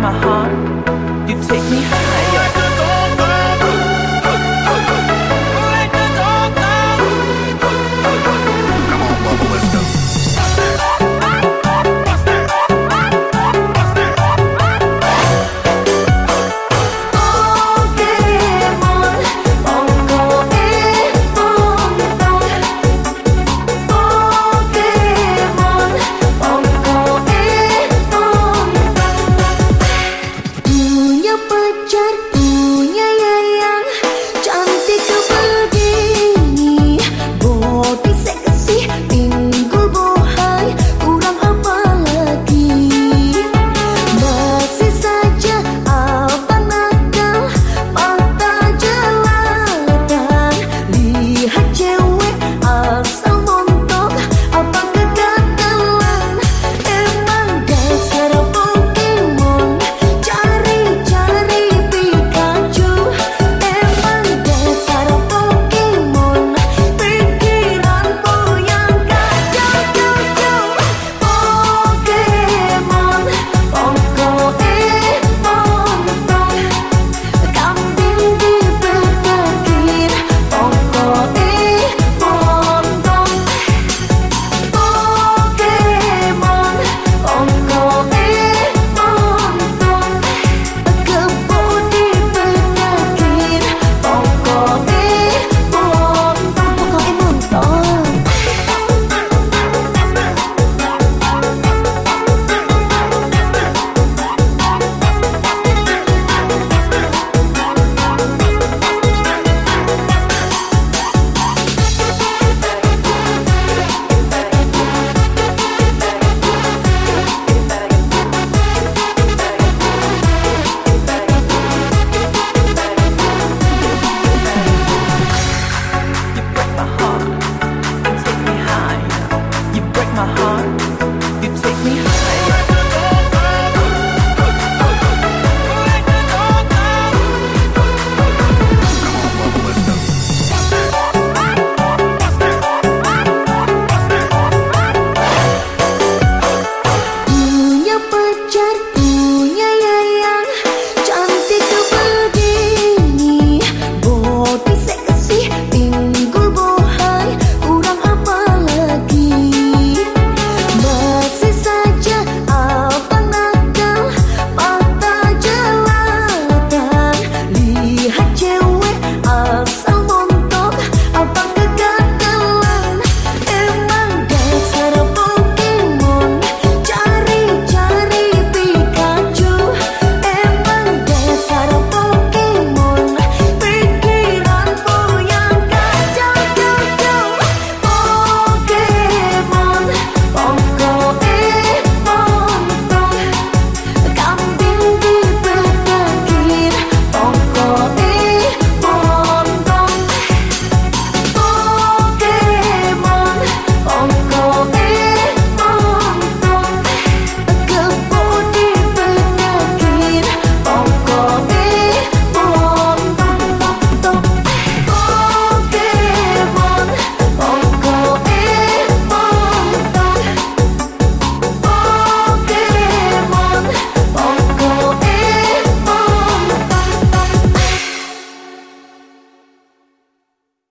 my heart, you take me high. kepecar